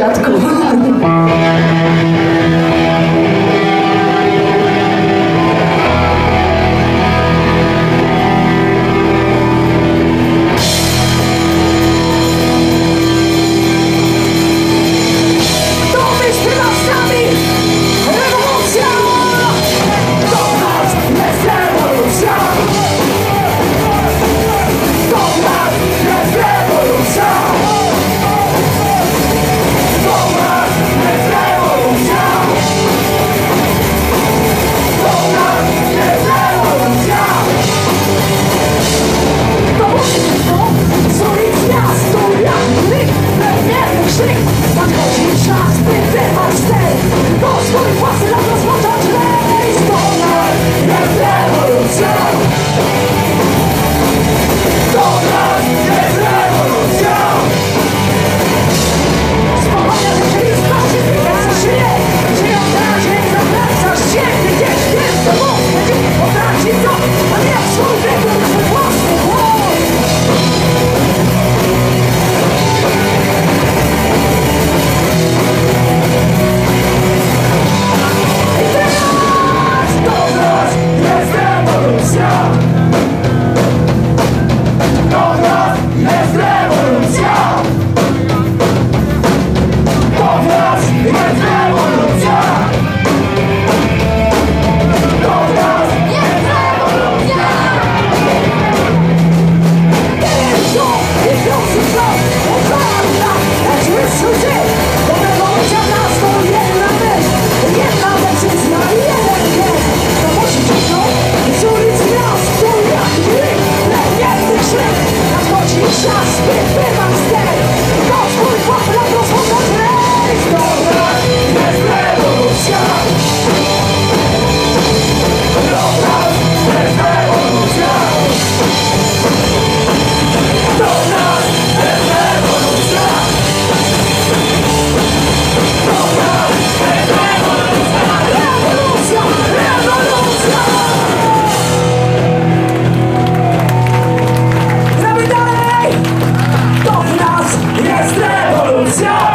Dziadku. 笑。